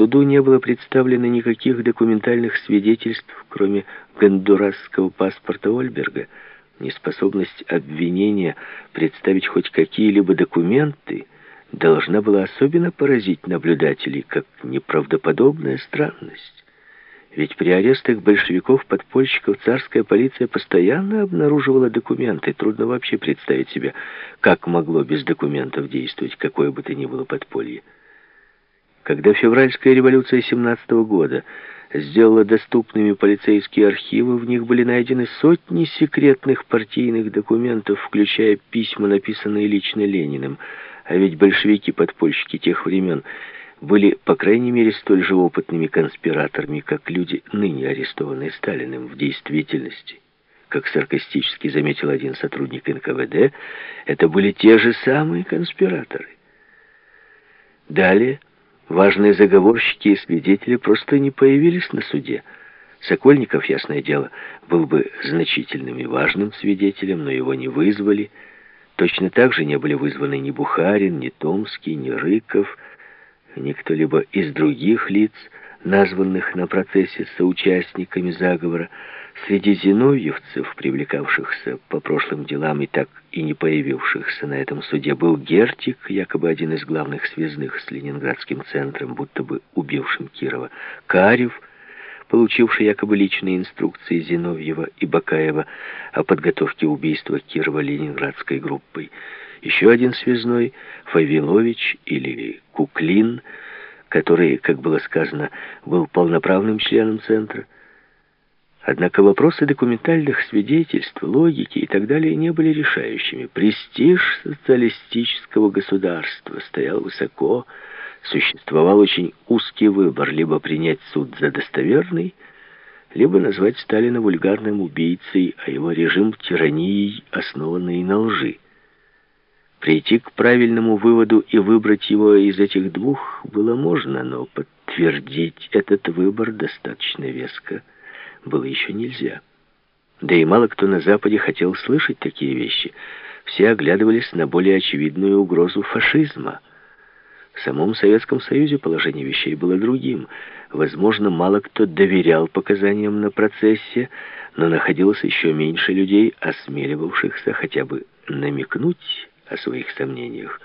суду не было представлено никаких документальных свидетельств, кроме гондурасского паспорта Ольберга. Неспособность обвинения представить хоть какие-либо документы должна была особенно поразить наблюдателей, как неправдоподобная странность. Ведь при арестах большевиков-подпольщиков царская полиция постоянно обнаруживала документы. Трудно вообще представить себе, как могло без документов действовать какое бы то ни было подполье. Когда февральская революция 17 -го года сделала доступными полицейские архивы, в них были найдены сотни секретных партийных документов, включая письма, написанные лично Лениным. А ведь большевики-подпольщики тех времен были, по крайней мере, столь же опытными конспираторами, как люди, ныне арестованные Сталиным в действительности. Как саркастически заметил один сотрудник НКВД, это были те же самые конспираторы. Далее... Важные заговорщики и свидетели просто не появились на суде. Сокольников, ясное дело, был бы значительным и важным свидетелем, но его не вызвали. Точно так же не были вызваны ни Бухарин, ни Томский, ни Рыков, ни кто-либо из других лиц, названных на процессе соучастниками заговора. Среди зиновьевцев, привлекавшихся по прошлым делам и так и не появившихся на этом суде, был Гертик, якобы один из главных связных с Ленинградским центром, будто бы убившим Кирова, Карев, получивший якобы личные инструкции Зиновьева и Бакаева о подготовке убийства Кирова Ленинградской группой, еще один связной, Фавилович или Куклин, который, как было сказано, был полноправным членом центра, Однако вопросы документальных свидетельств, логики и так далее не были решающими. Престиж социалистического государства стоял высоко, существовал очень узкий выбор, либо принять суд за достоверный, либо назвать Сталина вульгарным убийцей, а его режим тиранией, основанной на лжи. Прийти к правильному выводу и выбрать его из этих двух было можно, но подтвердить этот выбор достаточно веско – было еще нельзя. Да и мало кто на Западе хотел слышать такие вещи. Все оглядывались на более очевидную угрозу фашизма. В самом Советском Союзе положение вещей было другим. Возможно, мало кто доверял показаниям на процессе, но находилось еще меньше людей, осмеливавшихся хотя бы намекнуть о своих сомнениях.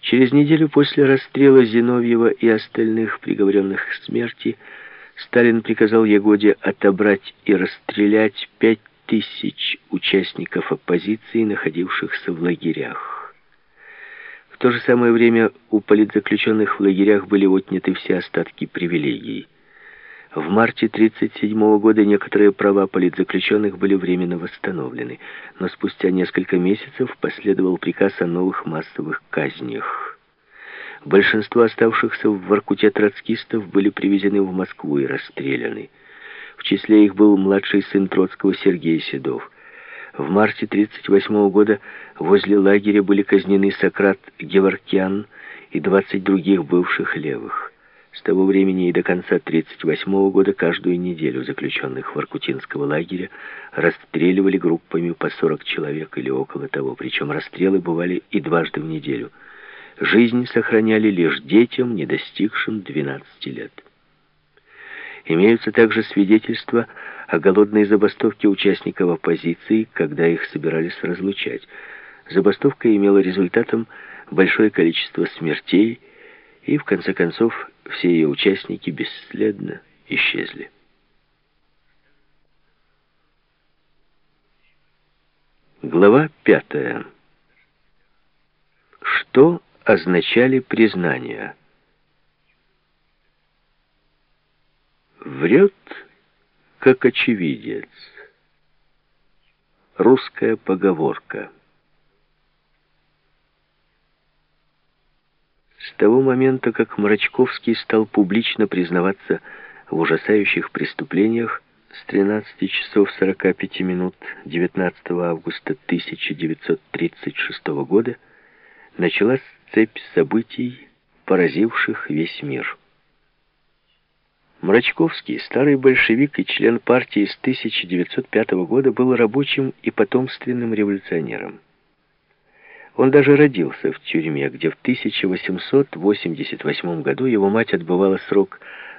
Через неделю после расстрела Зиновьева и остальных приговоренных к смерти Сталин приказал Ягоде отобрать и расстрелять пять тысяч участников оппозиции, находившихся в лагерях. В то же самое время у политзаключенных в лагерях были отняты все остатки привилегий. В марте 1937 года некоторые права политзаключенных были временно восстановлены, но спустя несколько месяцев последовал приказ о новых массовых казнях. Большинство оставшихся в Воркуте троцкистов были привезены в Москву и расстреляны. В числе их был младший сын Троцкого Сергей Седов. В марте 1938 года возле лагеря были казнены Сократ Геворкян и 20 других бывших левых. С того времени и до конца 1938 года каждую неделю заключенных Воркутинского лагеря расстреливали группами по 40 человек или около того, причем расстрелы бывали и дважды в неделю – жизнь сохраняли лишь детям, не достигшим 12 лет. Имеются также свидетельства о голодной забастовке участников оппозиции, когда их собирались разлучать. Забастовка имела результатом большое количество смертей, и, в конце концов, все ее участники бесследно исчезли. Глава пятая. Что означали признание. Врет, как очевидец. Русская поговорка. С того момента, как Мрачковский стал публично признаваться в ужасающих преступлениях, с 13 часов 45 минут 19 августа 1936 года началась цепь событий, поразивших весь мир. Мрачковский, старый большевик и член партии с 1905 года, был рабочим и потомственным революционером. Он даже родился в тюрьме, где в 1888 году его мать отбывала срок